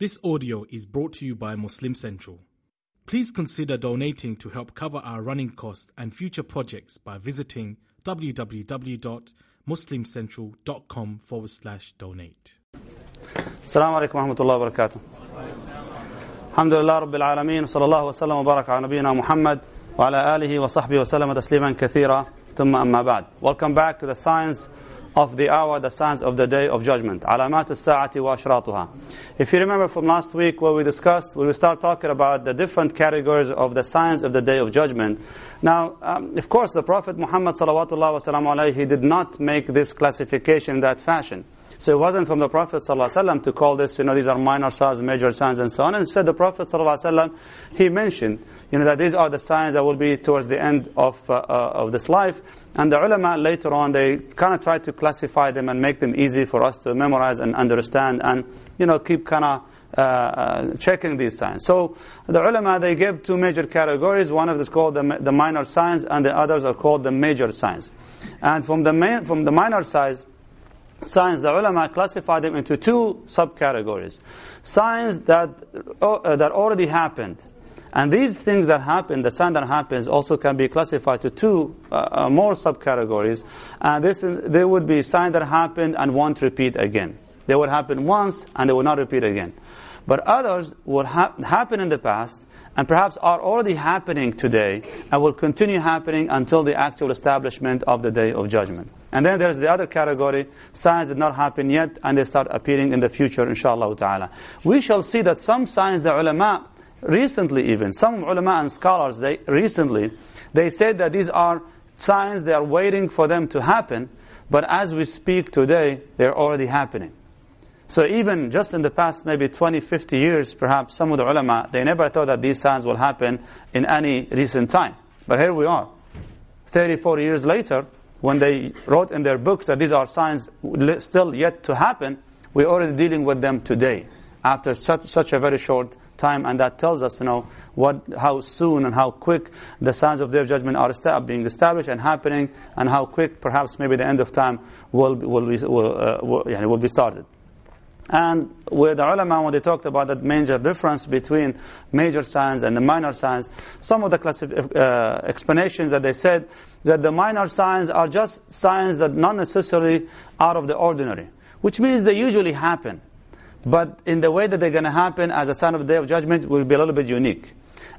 This audio is brought to you by Muslim Central. Please consider donating to help cover our running costs and future projects by visiting www.muslimcentral.com forward slash donate. Assalamu alaikum wa rahmatullahi wa barakatuh. Alhamdulillah Rabbil Alameen, sallallahu wa sallam wa baraka ala Muhammad wa ala alihi wa sahbihi wa sallam tasliman kathira, thumma amma ba'd. Welcome back to the Science of the hour, the signs of the day of judgment. Alamatu sa'ati wa. If you remember from last week what we discussed, we start talking about the different categories of the signs of the day of judgment. Now, um, of course, the Prophet Muhammad he did not make this classification in that fashion. So it wasn't from the Prophet ﷺ to call this, you know, these are minor signs, major signs, and so on. Instead, the Prophet ﷺ, he mentioned you know, that these are the signs that will be towards the end of, uh, uh, of this life. And the ulama later on, they kind of try to classify them and make them easy for us to memorize and understand and, you know, keep kind of uh, uh, checking these signs. So the ulama, they give two major categories. One of is called the, the minor signs and the others are called the major signs. And from the, main, from the minor signs, signs, the ulama classify them into two subcategories. Signs that, uh, that already happened. And these things that happen, the sign that happens, also can be classified to two uh, uh more subcategories. And this, they would be signs that happened and won't repeat again. They would happen once and they will not repeat again. But others will ha happen in the past and perhaps are already happening today and will continue happening until the actual establishment of the day of judgment. And then there's the other category, signs did not happen yet and they start appearing in the future, inshallah ta'ala. We shall see that some signs, the ulama, recently even, some ulama and scholars, they recently, they said that these are signs, they are waiting for them to happen, but as we speak today, they're already happening. So even just in the past maybe 20, 50 years, perhaps some of the ulama, they never thought that these signs will happen in any recent time. But here we are. 30, 40 years later, when they wrote in their books that these are signs still yet to happen, we're already dealing with them today, after such, such a very short time. And that tells us, you know, what, how soon and how quick the signs of their judgment are being established and happening, and how quick perhaps maybe the end of time will, will, be, will, uh, will, will be started. And with the ulama, when they talked about that major difference between major signs and the minor signs, some of the uh, explanations that they said that the minor signs are just signs that not necessarily out of the ordinary, which means they usually happen. But in the way that they're going to happen as a sign of the Day of Judgment will be a little bit unique.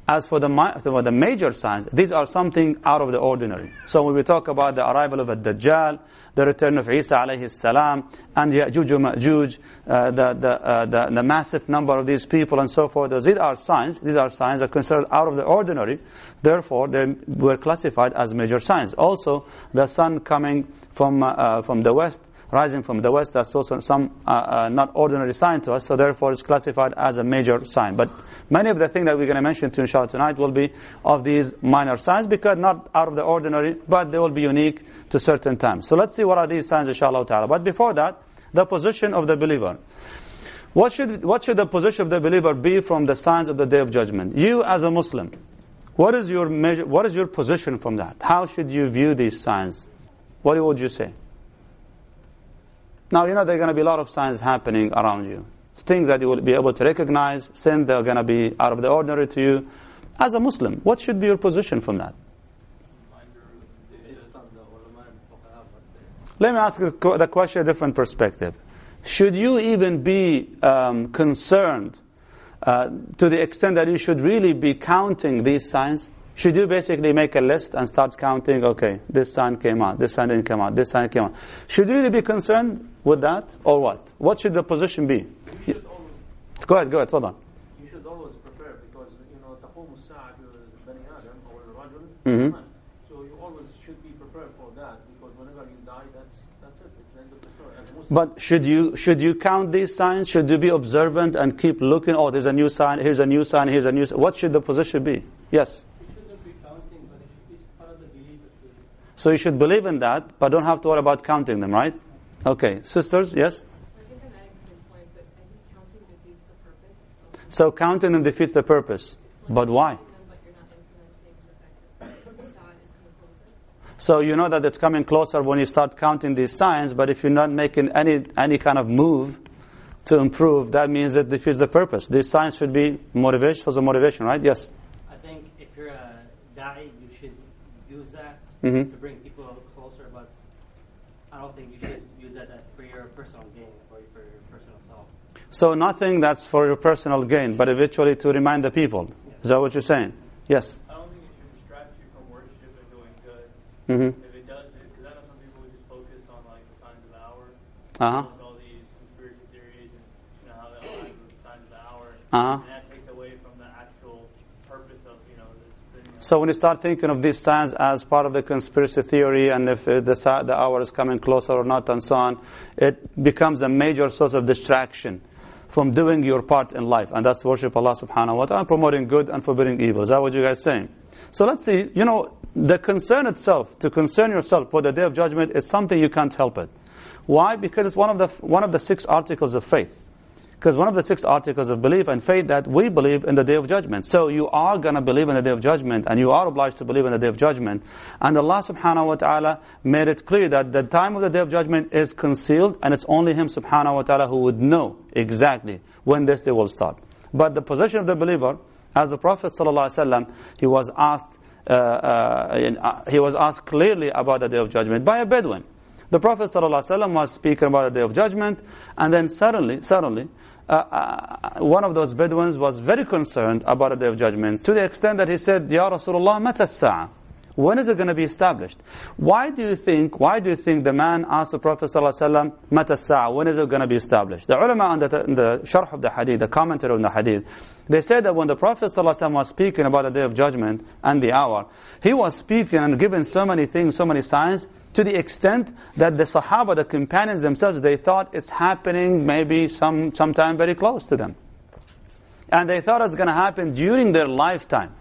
As for the, for the major signs, these are something out of the ordinary. So when we talk about the arrival of a Dajjal, the return of Isa alayhi salam, and Ya'juj Ma'juj, uh, the, the, uh, the, the, massive number of these people and so forth, these are signs, these are signs are considered out of the ordinary. Therefore, they were classified as major signs. Also, the sun coming from, uh, from the west, rising from the west, that's also some uh, uh, not ordinary sign to us, so therefore it's classified as a major sign. But many of the things that we're going to mention to inshallah tonight will be of these minor signs, because not out of the ordinary, but they will be unique to certain times. So let's see what are these signs inshallah ta'ala. But before that, the position of the believer. What should, what should the position of the believer be from the signs of the Day of Judgment? You as a Muslim, what is your measure, what is your position from that? How should you view these signs? What would you say? Now, you know there are going to be a lot of signs happening around you. Things that you will be able to recognize, sin that are going to be out of the ordinary to you. As a Muslim, what should be your position from that? Let me ask the question a different perspective. Should you even be um, concerned uh, to the extent that you should really be counting these signs? Should you basically make a list and start counting, okay, this sign came out, this sign didn't come out, this sign came out. Should you really be concerned with that, or what? What should the position be? Go ahead, go ahead, hold on. You should always prepare because, you know, تقوم الساعة بني آدم أو الرجل mm-hmm. So you always should be prepared for that because whenever you die, that's, that's it. It's the end of the story. As a Muslim, But should you should you count these signs? Should you be observant and keep looking? Oh, there's a new sign. Here's a new sign. Here's a new. Sign. What should the position be? Yes. So you should believe in that, but don't have to worry about counting them, right? Okay. Sisters, yes? So counting them defeats the purpose. But why? So you know that it's coming closer when you start counting these signs, but if you're not making any any kind of move, to improve, that means it defeats the purpose. This science should be motivation, source of motivation, right? Yes. I think if you're a da'i, you should use that Mhm. to bring people closer, but I don't think you should use that for your personal gain or for your personal self. So nothing that's for your personal gain, but eventually to remind the people. Is that what you're saying? Yes. I don't think it should distract you from worship and doing good. hmm If it does, because I know some people just focus on like the signs of the hour, Uh-huh. with all these conspiracy theories and you know how that aligns with the signs of the hour, Uh-huh. and that takes away from the actual purpose of you know this. You know, So when you start thinking of these signs as part of the conspiracy theory and if uh, the, the hour is coming closer or not and so on, it becomes a major source of distraction from doing your part in life. And that's worship Allah subhanahu wa ta'ala, promoting good and forbidding evil. Is that what you guys saying? So let's see, you know, the concern itself, to concern yourself for the day of judgment is something you can't help it. Why? Because it's one of the, one of the six articles of faith. Because one of the six articles of belief and faith that we believe in the day of judgment. So you are going to believe in the day of judgment and you are obliged to believe in the day of judgment. And Allah subhanahu wa ta'ala made it clear that the time of the day of judgment is concealed and it's only Him subhanahu wa ta'ala who would know exactly when this day will start. But the position of the believer, as the Prophet sallallahu alaihi wasallam, he was asked, uh, uh, he was asked clearly about the day of judgment by a Bedouin. The Prophet ﷺ was speaking about the day of judgment, and then suddenly, suddenly, uh, uh, one of those Bedouins was very concerned about the day of judgment, to the extent that he said, Ya Rasulullah, mata as-sa'a? When is it going to be established? Why do you think, why do you think the man asked the Prophet ﷺ, mata as-sa'a? When is it going to be established? The ulama in the, in the sharh of the hadith, the commentary on the hadith, they said that when the Prophet ﷺ was speaking about the day of judgment and the hour, he was speaking and giving so many things, so many signs, to the extent that the Sahaba, the companions themselves, they thought it's happening maybe some sometime very close to them. And they thought it's going to happen during their lifetime.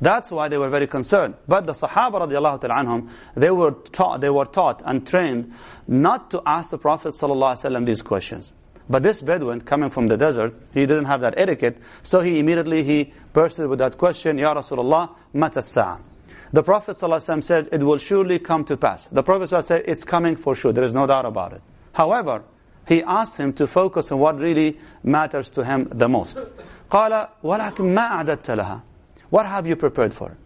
That's why they were very concerned. But the Sahaba radiallahu ta'ala anhum, they were taught, they were taught and trained not to ask the Prophet sallallahu alaihi wasallam these questions. But this Bedouin coming from the desert, he didn't have that etiquette, so he immediately he bursted with that question, Ya Rasulullah, mata? The Prophet ﷺ says, it will surely come to pass. The Prophet ﷺ said, it's coming for sure. There is no doubt about it. However, he asked him to focus on what really matters to him the most. قال ولكن ما أعددت لها What have you prepared for it?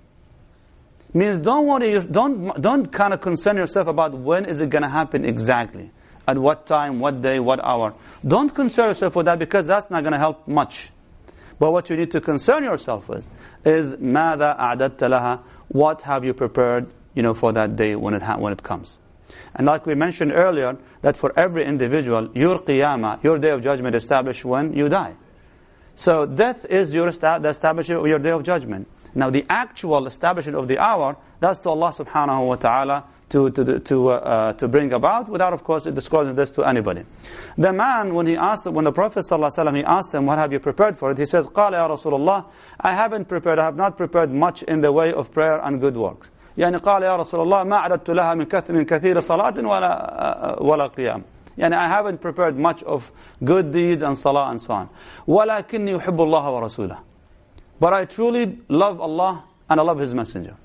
Means don't worry, don't, don't kind of concern yourself about when is it going to happen exactly. At what time, what day, what hour. Don't concern yourself with that because that's not going to help much. But what you need to concern yourself with is ماذا أعددت لها what have you prepared you know, for that day when it, when it comes. And like we mentioned earlier, that for every individual, your qiyamah, your day of judgment is established when you die. So death is your esta- the establishment of your day of judgment. Now the actual establishment of the hour, that's to Allah subhanahu wa ta'ala to, to, to, uh, uh, to bring about without of course disclosing this to anybody. The man, when he asked, when the Prophet ﷺ, he asked him, what have you prepared for it? He says, قال يا رسول الله, I haven't prepared, I have not prepared much in the way of prayer and good works. يعني قال يا رسول الله ما أعددت لها من كثر من كثير صلاة ولا ولا قيام. يعني I haven't prepared much of good deeds and salah and so on. ولكني يحب الله ورسوله. But I truly love Allah and I love His Messenger.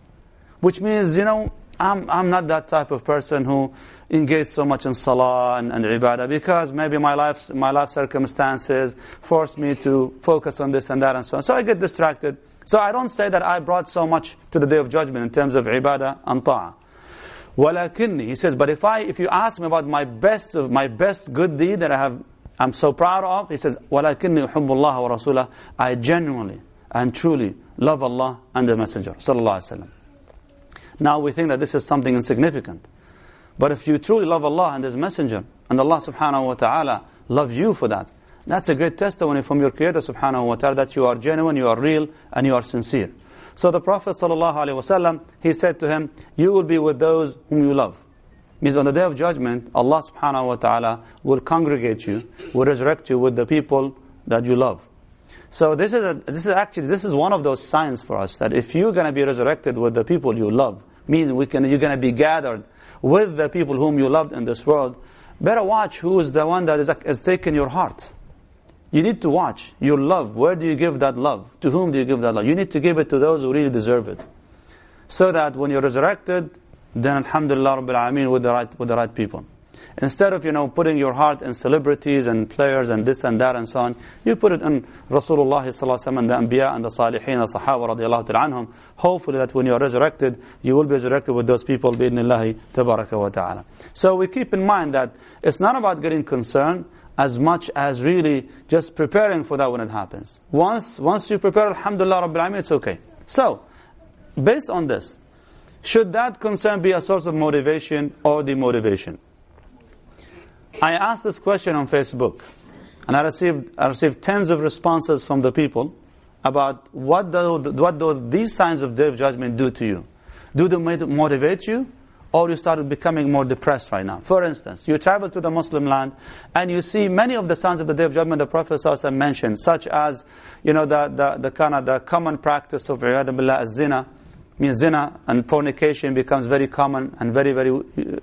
Which means, you know, I'm, I'm not that type of person who engage so much in salah and, and ibadah because maybe my life, my life circumstances force me to focus on this and that and so on. So I get distracted. So I don't say that I brought so much to the day of judgment in terms of ibadah and ta'ah. ولكني, he says, but if I, if you ask me about my best, of my best good deed that I have, I'm so proud of, he says, ولكني أحب الله ورسوله, I genuinely and truly love Allah and the Messenger, sallallahu alaihi wasallam. Now we think that this is something insignificant. But if you truly love Allah and His Messenger, and Allah subhanahu wa ta'ala love you for that, that's a great testimony from your Creator subhanahu wa ta'ala that you are genuine, you are real, and you are sincere. So the Prophet sallallahu alaihi wasallam, he said to him, you will be with those whom you love. Means on the day of judgment, Allah subhanahu wa ta'ala will congregate you, will resurrect you with the people that you love. So this is, a, this is actually, this is one of those signs for us, that if you're going to be resurrected with the people you love, means we can, you're going to be gathered with the people whom you loved in this world, better watch who is the one that is, is taking your heart. You need to watch your love. Where do you give that love? To whom do you give that love? You need to give it to those who really deserve it. So that when you're resurrected, then alhamdulillah rabbil alameen with the right, with the right people. Instead of, you know, putting your heart in celebrities and players and this and that and so on, you put it in Rasulullah sallallahu and the Anbiya and the Salihin, the Sahaba radiallahu anhum. Hopefully that when you are resurrected, you will be resurrected with those people, bi'idhnillahi tabaraka wa ta'ala. So we keep in mind that it's not about getting concerned as much as really just preparing for that when it happens. Once, once you prepare, alhamdulillah rabbil alamin, it's okay. So, based on this, should that concern be a source of motivation or demotivation? I asked this question on Facebook, and I received, I received tens of responses from the people about what do, what do these signs of day of judgment do to you? Do they motivate you? Or you start becoming more depressed right now. For instance, you travel to the Muslim land and you see many of the signs of the Day of Judgment the Prophet ﷺ mentioned, such as, you know, the, the, the kind of the common practice of zina, means zina and fornication becomes very common and very, very,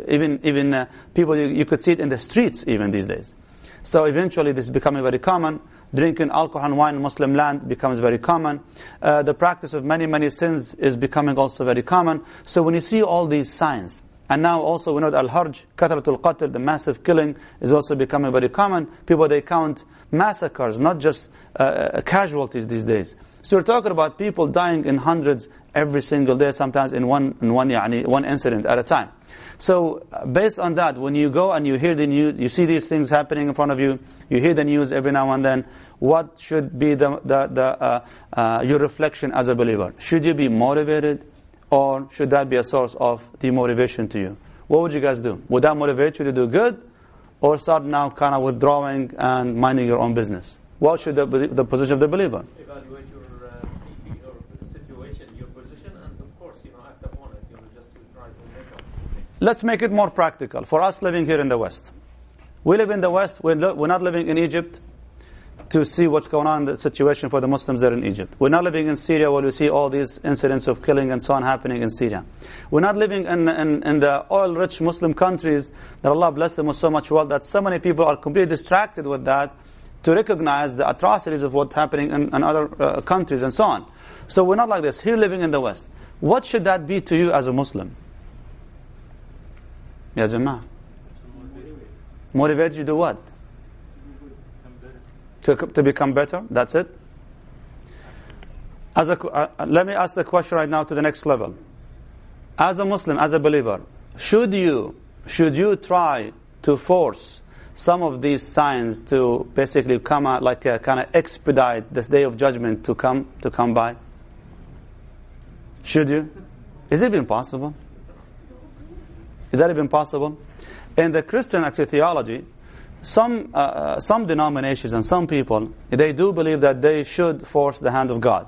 even, even uh, people, you, you, could see it in the streets even these days. So eventually this is becoming very common. Drinking alcohol and wine in Muslim land becomes very common. Uh, the practice of many, many sins is becoming also very common. So when you see all these signs, and now also we know that al-harj, kathratul qatl, the massive killing, is also becoming very common. People, they count massacres, not just uh, uh casualties these days. So we're talking about people dying in hundreds every single day, sometimes in one, in one, yani, one incident at a time. So uh, based on that, when you go and you hear the news, you see these things happening in front of you, you hear the news every now and then, what should be the, the, the uh, uh, your reflection as a believer? Should you be motivated or should that be a source of demotivation to you? What would you guys do? Would that motivate you to do good or start now kind of withdrawing and minding your own business? What should the, the position of the believer? Evaluate your, uh, your situation, your position, and of course, you know, act upon it, you know, just to try to make up Let's make it more practical. For us living here in the West. We live in the West, we're, we're not living in Egypt to see what's going on in the situation for the Muslims there in Egypt. We're not living in Syria where we see all these incidents of killing and so on happening in Syria. We're not living in, in, in the oil-rich Muslim countries that Allah bless them with so much wealth that so many people are completely distracted with that to recognize the atrocities of what's happening in, in other uh, countries and so on. So we're not like this. Here living in the West. What should that be to you as a Muslim? Ya Jama'ah. Motivate you to what? To, to become better? That's it? As a, uh, let me ask the question right now to the next level. As a Muslim, as a believer, should you, should you try to force some of these signs to basically come out like a, kind of expedite this day of judgment to come to come by? Should you? Is it even possible? Is that even possible? In the Christian actually theology, some uh, uh, some denominations and some people they do believe that they should force the hand of God.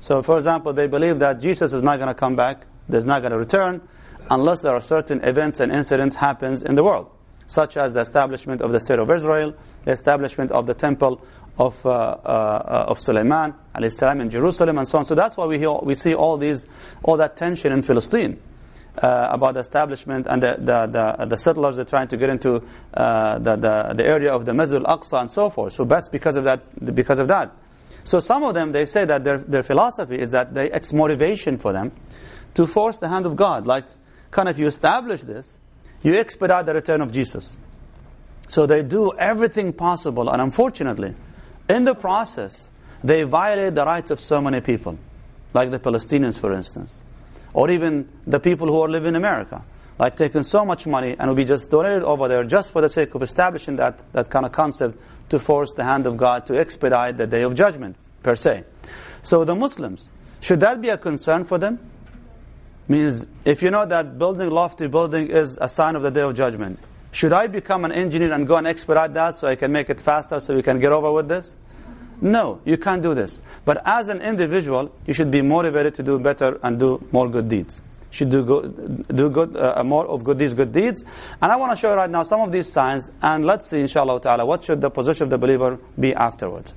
So, for example, they believe that Jesus is not going to come back, there's not going to return, unless there are certain events and incidents happens in the world such as the establishment of the state of Israel, the establishment of the temple of, uh, uh, of Sulaiman in Jerusalem, and so on. So that's why we, hear, we see all these, all that tension in Palestine. Uh, about the establishment and the, the, the, the, settlers are trying to get into uh, the, the, the area of the Masjid al-Aqsa and so forth. So that's because of that. Because of that. So some of them, they say that their, their philosophy is that they, it's motivation for them to force the hand of God. Like, kind of, you establish this, you expedite the return of Jesus. So they do everything possible, and unfortunately, in the process, they violate the rights of so many people, like the Palestinians, for instance, or even the people who are living in America, like taking so much money and will be just donated over there just for the sake of establishing that, that kind of concept to force the hand of God to expedite the day of judgment, per se. So the Muslims, should that be a concern for them? means if you know that building lofty building is a sign of the day of judgment, should I become an engineer and go and expedite that so I can make it faster so we can get over with this? No, you can't do this. But as an individual, you should be motivated to do better and do more good deeds. You should do good, do good, uh, more of good deeds, good deeds. And I want to show you right now some of these signs, and let's see, inshallah ta'ala, what should the position of the believer be afterwards.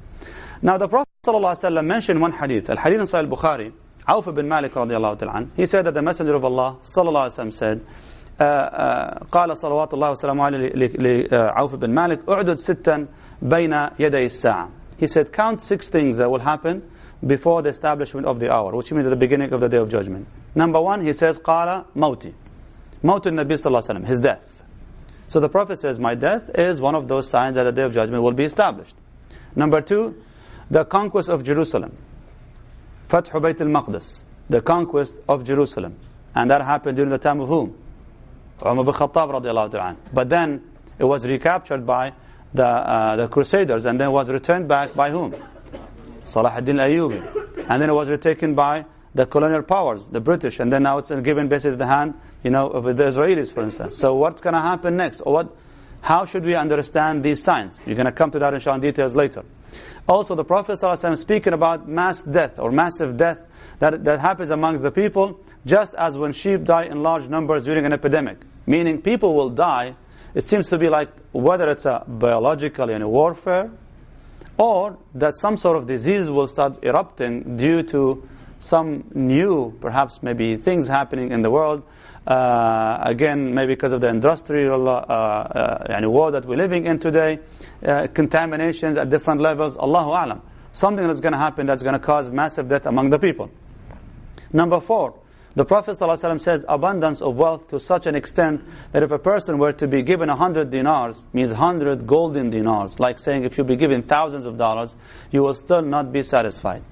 Now, the Prophet ﷺ mentioned one hadith, al hadith in Sahih Bukhari, Auf bin Malik radiallahu ta'ala he said that the Messenger of Allah sallallahu alayhi wa said قال صلوات الله وسلامه عليه لعوف بن مالك اعدد ستا بين يدي الساعة He said count six things that will happen before the establishment of the hour which means at the beginning of the day of judgment Number one he says قال موتي موت النبي صلى الله عليه وسلم his death So the Prophet says, My death is one of those signs that the day of judgment will be established. Number two, the conquest of Jerusalem. Fath Bayt al Maqdis, the conquest of Jerusalem. And that happened during the time of whom? Umar bin Khattab radiallahu ta'ala. But then it was recaptured by the, uh, the Crusaders and then was returned back by whom? Salah ad-Din Ayyubi. And then it was retaken by the colonial powers, the British, and then now it's given basically the hand, you know, of the Israelis, for instance. So what's going to happen next? Or what? How should we understand these signs? You're going to come to that inshallah in details later. Also, the Prophet ﷺ speaking about mass death or massive death that, that happens amongst the people, just as when sheep die in large numbers during an epidemic. Meaning people will die, it seems to be like whether it's a biological you know, warfare, or that some sort of disease will start erupting due to some new, perhaps maybe things happening in the world. Uh, again, maybe because of the industrial uh, uh, war that we're living in today, uh, contaminations at different levels, Allahu Alam. Something that's going to happen that's going to cause massive death among the people. Number four, the Prophet ﷺ says abundance of wealth to such an extent that if a person were to be given a hundred dinars, means hundred golden dinars, like saying if you be given thousands of dollars, you will still not be satisfied.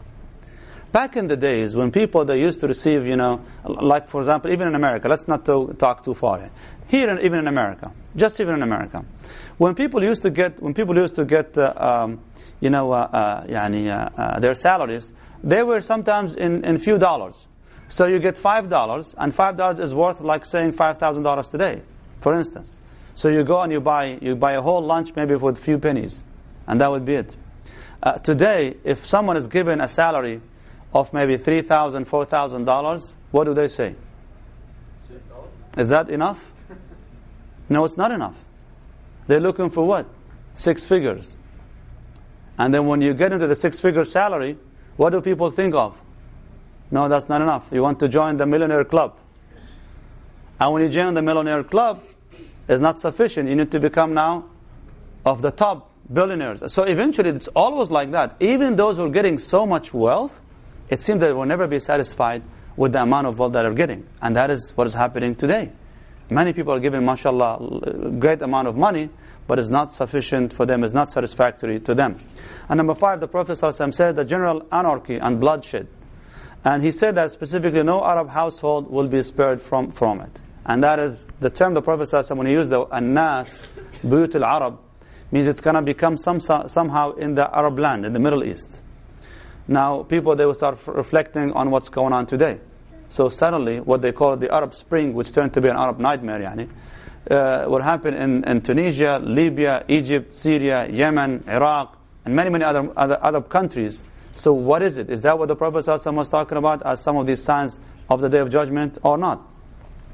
Back in the days when people they used to receive, you know, like for example, even in America, let's not to, talk too far. Here, even in America, just even in America, when people used to get, when people used to get, uh, um, you know, uh, uh, uh, uh, their salaries, they were sometimes in in few dollars. So you get five dollars, and five dollars is worth like saying five thousand dollars today, for instance. So you go and you buy you buy a whole lunch maybe with a few pennies, and that would be it. Uh, today, if someone is given a salary of maybe $3,000, $4,000, what do they say? Is that enough? No, it's not enough. They're looking for what? Six figures. And then when you get into the six figure salary, what do people think of? No, that's not enough. You want to join the millionaire club. And when you join the millionaire club, it's not sufficient. You need to become now of the top billionaires. So eventually, it's always like that. Even those who are getting so much wealth, it seems that they will never be satisfied with the amount of wealth that they're getting. And that is what is happening today. Many people are given, mashallah, great amount of money, but it's not sufficient for them, it's not satisfactory to them. And number five, the Prophet ﷺ said the general anarchy and bloodshed. And he said that specifically no Arab household will be spared from, from it. And that is the term the Prophet ﷺ, when he used the Anas, Buyut al-Arab, means it's going to become some, somehow in the Arab land, in the Middle East. Now, people, they will start reflecting on what's going on today. So suddenly, what they call the Arab Spring, which turned to be an Arab nightmare, yani, uh, what happened in, in Tunisia, Libya, Egypt, Syria, Yemen, Iraq, and many, many other, other, other countries. So what is it? Is that what the Prophet ﷺ was talking about as some of these signs of the Day of Judgment or not?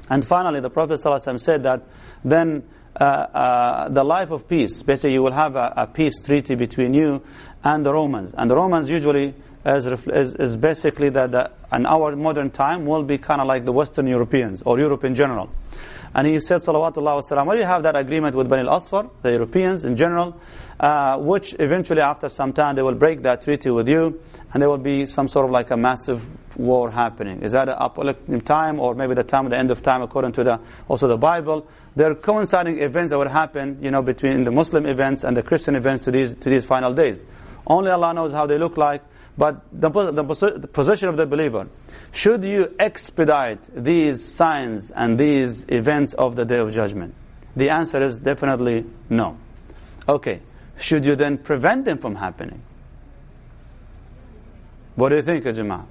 And finally, the Prophet ﷺ said that then uh, uh, the life of peace, basically you will have a, a peace treaty between you and the Romans. And the Romans usually is, is, is basically that in our modern time will be kind of like the Western Europeans or Europe in general. And he said, Salawatullah wasalam, well, you have that agreement with Bani al-Asfar, the Europeans in general, uh, which eventually after some time they will break that treaty with you, and there will be some sort of like a massive war happening. Is that an apocalyptic time, or maybe the time of the end of time according to the also the Bible? There are coinciding events that would happen, you know, between the Muslim events and the Christian events to these to these final days. Only Allah knows how they look like. But the, the, the, position of the believer, should you expedite these signs and these events of the Day of Judgment? The answer is definitely no. Okay, should you then prevent them from happening? What do you think, Ajma?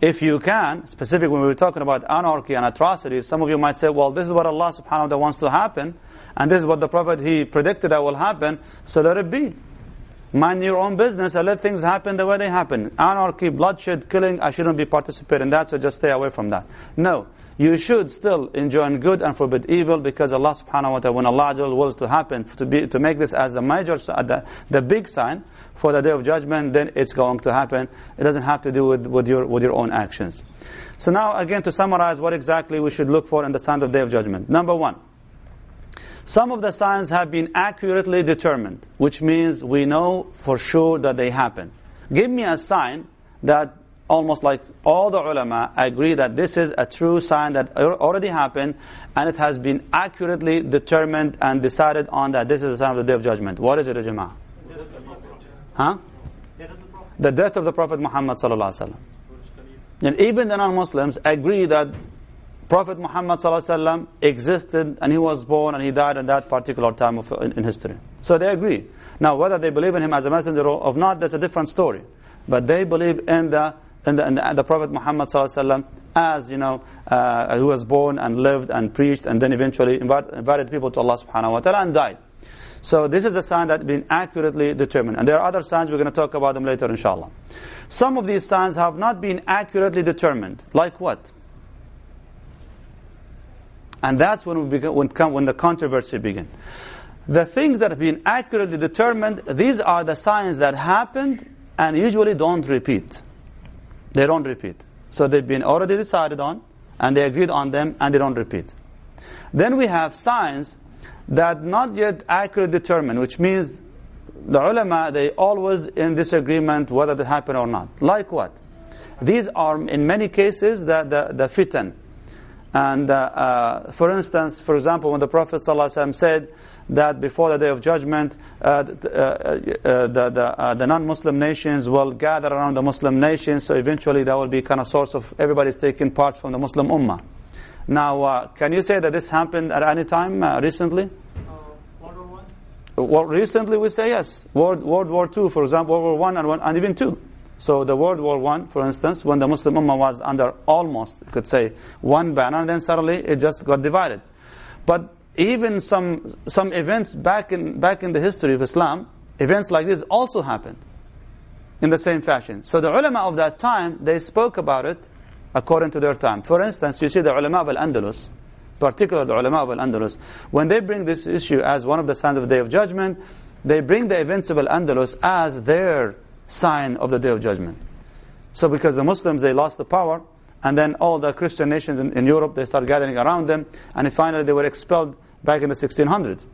If you can, specifically when we were talking about anarchy and atrocities, some of you might say, well, this is what Allah subhanahu wa ta'ala wants to happen, and this is what the Prophet, he predicted that will happen, so let it be. Mind your own business and let things happen the way they happen. Anarchy, bloodshed, killing, I shouldn't be participating in that, so just stay away from that. No. You should still enjoin good and forbid evil because Allah subhanahu wa ta'ala, when Allah wills to happen, to, be, to make this as the major, the, the big sign for the day of judgment, then it's going to happen. It doesn't have to do with, with, your, with your own actions. So now again to summarize what exactly we should look for in the sign of the day of judgment. Number one, some of the signs have been accurately determined, which means we know for sure that they happen. Give me a sign that almost like all the ulama agree that this is a true sign that already happened and it has been accurately determined and decided on that this is a sign of the day of judgment. What is it, Jama'ah? Huh? The death of the Prophet Muhammad sallallahu alaihi wasallam. And even the non-Muslims agree that Prophet Muhammad ﷺ existed and he was born and he died at that particular time of, in, in history. So they agree. Now, whether they believe in him as a messenger or not, that's a different story. But they believe in the in the, the, the Prophet Muhammad ﷺ as you know, uh, who was born and lived and preached and then eventually invite, invited people to Allah Subhanahu wa Taala and died. So this is a sign that has been accurately determined. And there are other signs, we're going to talk about them later inshallah. Some of these signs have not been accurately determined. Like what? And that's when, we begin, when, come, when the controversy begins. The things that have been accurately determined, these are the signs that happened and usually don't repeat. They don't repeat. So they've been already decided on, and they agreed on them, and they don't repeat. Then we have signs that not yet accurately determined, which means the ulama, they always in disagreement whether they happen or not. Like what? These are, in many cases, the, the, the fitan. And uh, uh, for instance, for example, when the Prophet ﷺ said that before the day of judgment, uh, uh, uh, the, the, uh, the non-Muslim nations will gather around the Muslim nations, so eventually that will be kind of source of everybody's taking part from the Muslim ummah. Now, uh, can you say that this happened at any time uh, recently? Uh, World War One. Well, recently we say yes. World, World War II, for example, World War One and, one, and even two. So the World War One, for instance, when the Muslim Ummah was under almost, you could say, one banner, and then suddenly it just got divided. But even some some events back in back in the history of Islam, events like this also happened in the same fashion. So the ulama of that time, they spoke about it according to their time. For instance, you see the ulama of Al-Andalus, particularly the ulama of Al-Andalus, when they bring this issue as one of the signs of the Day of Judgment, they bring the events of Al-Andalus as their sign of the Day of Judgment. So because the Muslims, they lost the power, and then all the Christian nations in, in Europe, they started gathering around them, and finally they were expelled back in the 1600s.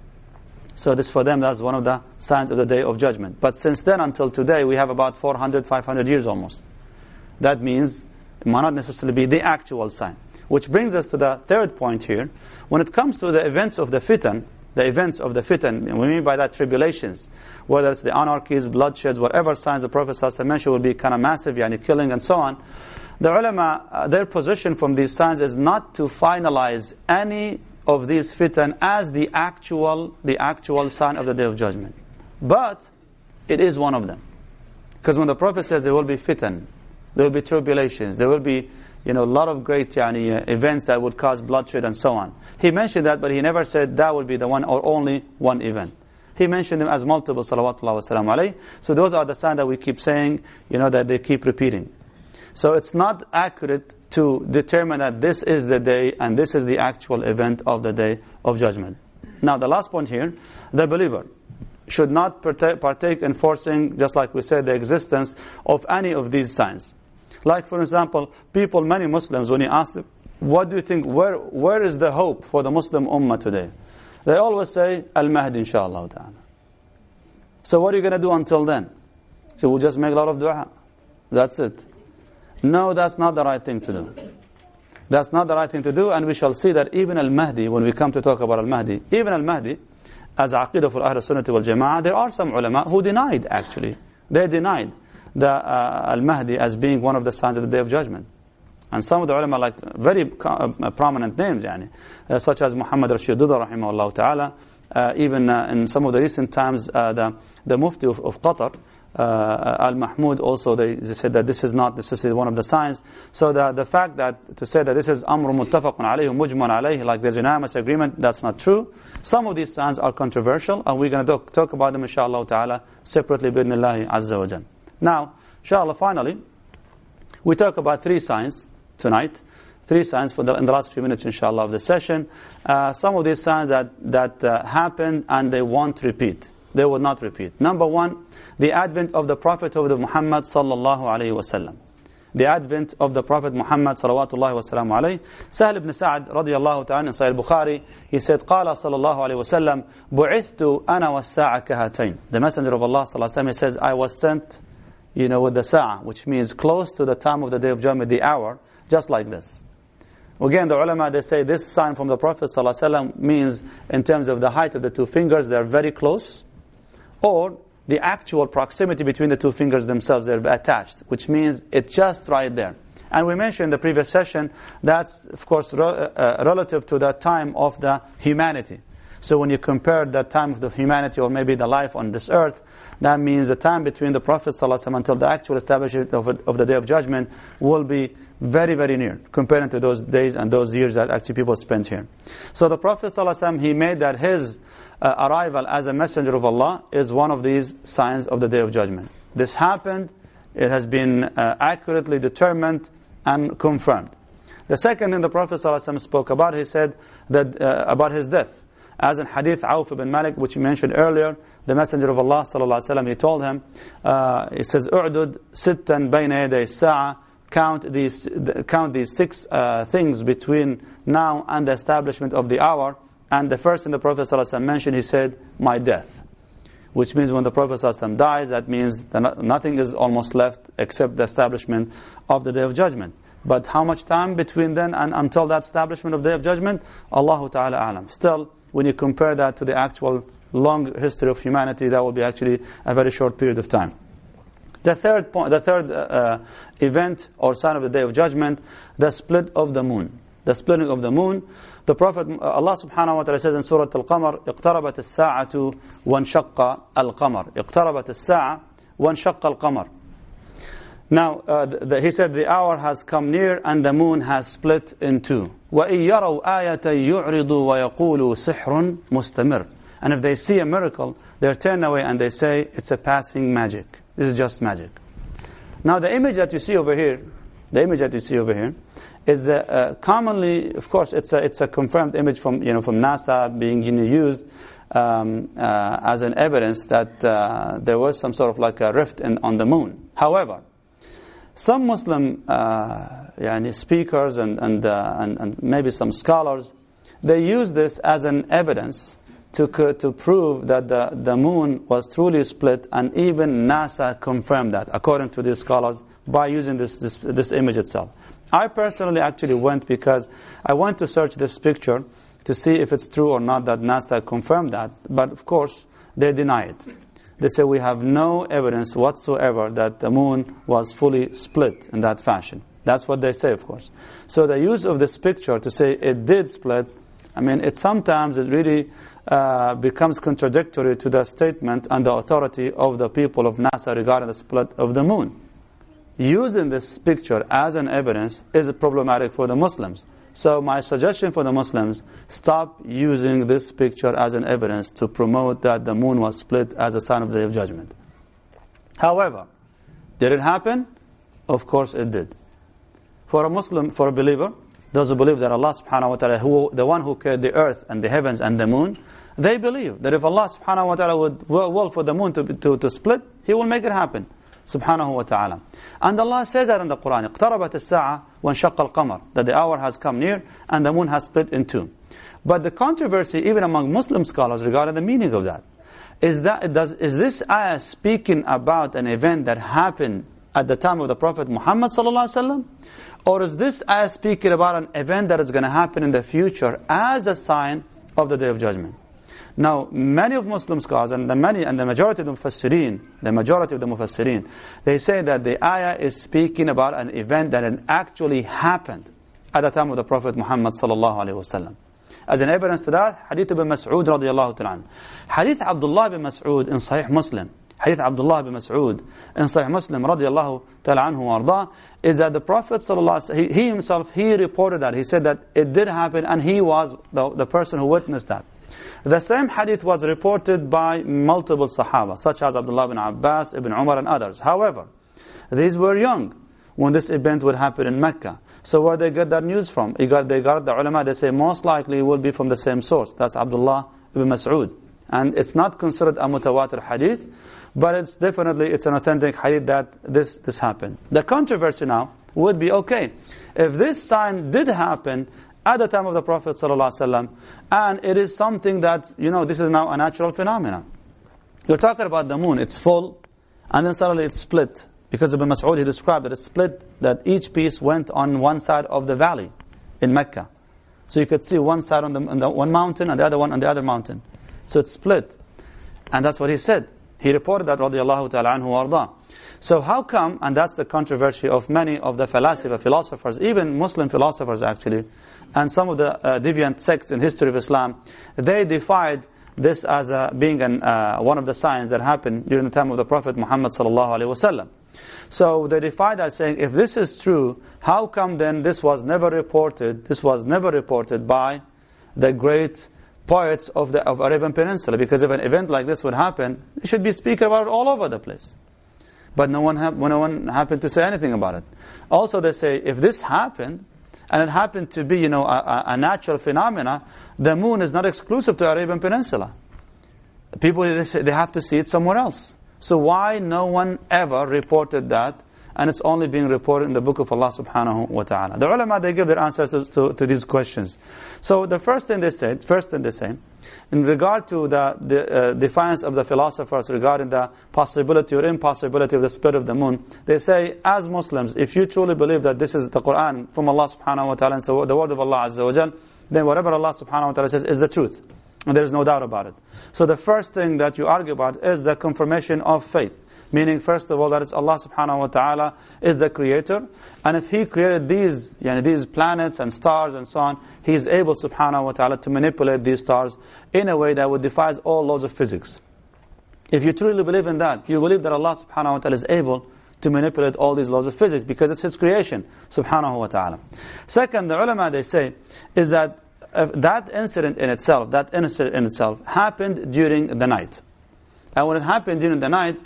So this for them, that's one of the signs of the Day of Judgment. But since then until today, we have about 400, 500 years almost. That means it might not necessarily be the actual sign. Which brings us to the third point here. When it comes to the events of the fitan, the events of the fitan, and we mean by that tribulations, whether it's the anarchies, bloodsheds, whatever signs the Prophet mentioned will be kind of massive, yani killing and so on. The ulama, uh, their position from these signs is not to finalize any of these fitan as the actual, the actual sign of the Day of Judgment. But it is one of them. Because when the Prophet says there will be fitan, there will be tribulations, there will be you know, a lot of great yani, uh, events that would cause bloodshed and so on. He mentioned that, but he never said that would be the one or only one event. He mentioned them as multiple, salawatullah wa salam alayhi. So those are the signs that we keep saying, you know, that they keep repeating. So it's not accurate to determine that this is the day and this is the actual event of the day of judgment. Now the last point here, the believer should not partake, in forcing, just like we said, the existence of any of these signs. Like for example, people, many Muslims, when you ask them, what do you think, where, where is the hope for the Muslim ummah today? They always say, Al-Mahdi inshallah ta'ala. So what are you going to do until then? So we'll just make a lot of dua. That's it. No, that's not the right thing to do. That's not the right thing to do, and we shall see that even Al-Mahdi, when we come to talk about Al-Mahdi, even Al-Mahdi, as Aqidah for Ahl Sunnah wal Jama'ah, there are some ulama who denied actually. They denied the uh, Al-Mahdi as being one of the signs of the Day of Judgment. And some of the ulama, like very uh, prominent names, yani, uh, such as Muhammad Rashid Rida, rahimahullah ta'ala, uh, even uh, in some of the recent times, uh, the, the Mufti of, of Qatar, uh, Al Mahmoud also they, they, said that this is not this is one of the signs. So the the fact that to say that this is amr muttafaqun alayhi mujman alayhi like there's unanimous agreement that's not true. Some of these signs are controversial and we're going to talk, talk about them inshallah ta'ala separately bi'idhnillahi azza wa jal. Now, inshallah finally we talk about three signs tonight. Three signs for the, in the last few minutes, inshallah, of the session. Uh, some of these signs that that uh, happened and they won't repeat They will not repeat. Number one, the advent of the Prophet of the Muhammad sallallahu alayhi wasallam. The advent of the Prophet Muhammad sallallahu wasallam alayhi. Sahl ibn Sa'd radiyallahu ta'ala in Sahih Bukhari, he said, قال صلى الله عليه وسلم, بعثت أنا والساعة كهاتين. The Messenger of Allah sallallahu alayhi wa sallam says, I was sent you know, with the sa'a, which means close to the time of the day of judgment, the hour, just like this. Again, the ulama, they say this sign from the Prophet ﷺ means in terms of the height of the two fingers, they're very close. Or the actual proximity between the two fingers themselves, they're attached, which means it's just right there. And we mentioned in the previous session, that's, of course, re uh, relative to the time of the humanity. So when you compare the time of the humanity or maybe the life on this earth, that means the time between the Prophet ﷺ until the actual establishment of, of the Day of Judgment will be very, very near, comparing to those days and those years that actually people spent here. So the Prophet ﷺ, he made that his uh, arrival as a messenger of Allah is one of these signs of the Day of Judgment. This happened, it has been uh, accurately determined and confirmed. The second thing the Prophet ﷺ spoke about, he said that uh, about his death. As in Hadith Auf ibn Malik, which we mentioned earlier, the Messenger of Allah ﷺ, he told him, uh, he says, "U'dud sittan bayna yaday sa'a." Count these, count these six uh, things between now and the establishment of the hour. And the first thing the Prophet ﷺ mentioned, he said, "My death." Which means when the Prophet ﷺ dies, that means that nothing is almost left except the establishment of the Day of Judgment. But how much time between then and until that establishment of the Day of Judgment? Allahu Ta'ala alam. Still, when you compare that to the actual long history of humanity, that will be actually a very short period of time. The third point, the third uh, uh, event or sign of the Day of Judgment, the split of the moon. The splitting of the moon. The Prophet, uh, Allah subhanahu wa ta'ala says in Surah Al-Qamar, اقتربت الساعة وانشق القمر. اقتربت الساعة وانشق القمر. Now, uh, the, the, he said, the hour has come near and the moon has split in two. وَإِن يَرَوْا آيَةً يُعْرِضُوا وَيَقُولُوا سِحْرٌ مُسْتَمِرٌ And if they see a miracle, they turn away and they say, it's a passing magic. This is just magic. Now, the image that you see over here, the image that you see over here, is uh, uh, commonly, of course, it's a, it's a confirmed image from, you know, from NASA being you know, used um, uh, as an evidence that uh, there was some sort of like a rift in, on the moon. However, some Muslim uh, yani speakers and, and, uh, and, and, maybe some scholars, they use this as an evidence to, to prove that the, the moon was truly split and even NASA confirmed that, according to these scholars, by using this, this, this image itself. I personally actually went because I went to search this picture to see if it's true or not that NASA confirmed that, but of course they deny it. They say we have no evidence whatsoever that the moon was fully split in that fashion. That's what they say, of course. So the use of this picture to say it did split, I mean, it sometimes it really uh, becomes contradictory to the statement and the authority of the people of NASA regarding the split of the moon. Using this picture as an evidence is problematic for the Muslims. So my suggestion for the Muslims, stop using this picture as an evidence to promote that the moon was split as a sign of the Day of Judgment. However, did it happen? Of course it did. For a Muslim, for a believer, those who believe that Allah subhanahu wa ta'ala, who, the one who created the earth and the heavens and the moon, they believe that if Allah subhanahu wa ta'ala would will for the moon to, to, to split, He will make it happen subhanahu wa ta'ala. And Allah says that in the Quran, اقتربت الساعة وانشق القمر, that the hour has come near and the moon has split in two. But the controversy, even among Muslim scholars regarding the meaning of that, is that does, is this ayah speaking about an event that happened at the time of the Prophet Muhammad sallallahu alaihi wasallam, or is this ayah speaking about an event that is going to happen in the future as a sign of the Day of Judgment? Now, many of Muslim scholars, and the many and the majority of the Mufassirin, the majority of the Mufassirin, they say that the ayah is speaking about an event that had actually happened at the time of the Prophet Muhammad sallallahu alaihi wasallam. As an evidence to that, Hadith ibn Mas'ud radiallahu ta'ala. Hadith Abdullah ibn Mas'ud in Sahih Muslim, Hadith Abdullah ibn Mas'ud in Sahih Muslim radiallahu ta'ala anhu arda, is that the Prophet sallallahu he, he himself, he reported that. He said that it did happen and he was the, the person who witnessed that. The same hadith was reported by multiple Sahaba, such as Abdullah ibn Abbas, Ibn Umar and others. However, these were young when this event would happen in Mecca. So where they get that news from? They got, they got the ulama, they say most likely it will be from the same source. That's Abdullah ibn Mas'ud. And it's not considered a mutawatir hadith, but it's definitely, it's an authentic hadith that this, this happened. The controversy now would be, okay, if this sign did happen, at the time of the Prophet ﷺ, and it is something that, you know, this is now a natural phenomenon. You're talking about the moon, it's full, and then suddenly it's split Because Ibn Mas'ud, he described that it split, that each piece went on one side of the valley in Mecca. So you could see one side on the, on the one mountain and the other one on the other mountain. So it split. And that's what he said. He reported that radiallahu ta'ala anhu arda. So how come, and that's the controversy of many of the philosopher, philosophers, even Muslim philosophers actually, and some of the uh, deviant sects in history of Islam, they defied this as a, being an, uh, one of the signs that happened during the time of the Prophet Muhammad wasallam. So they defied that saying, if this is true, how come then this was never reported, this was never reported by the great poets of the of Arabian Peninsula? Because if an event like this would happen, it should be speaking about all over the place. But no one, no one happened to say anything about it. Also they say, if this happened, and it happened to be, you know, a, a natural phenomena, the moon is not exclusive to Arabian Peninsula. People, they, say, they have to see it somewhere else. So why no one ever reported that and it's only being reported in the book of Allah subhanahu wa ta'ala. The ulama, they give their answers to, to, to, these questions. So the first thing they said, first thing they say, in regard to the, the uh, defiance of the philosophers regarding the possibility or impossibility of the split of the moon, they say, as Muslims, if you truly believe that this is the Quran from Allah subhanahu wa ta'ala and so the word of Allah azza wa jal, then whatever Allah subhanahu wa ta'ala says is the truth. And there is no doubt about it. So the first thing that you argue about is the confirmation of faith. Meaning, first of all, that it's Allah subhanahu wa ta'ala is the creator. And if He created these, yani these planets and stars and so on, He is able subhanahu wa ta'ala to manipulate these stars in a way that would defy all laws of physics. If you truly believe in that, you believe that Allah subhanahu wa ta'ala is able to manipulate all these laws of physics because it's His creation, subhanahu wa ta'ala. Second, the ulama, they say, is that uh, that incident in itself, that incident in itself, happened during the night. And when it happened during the night,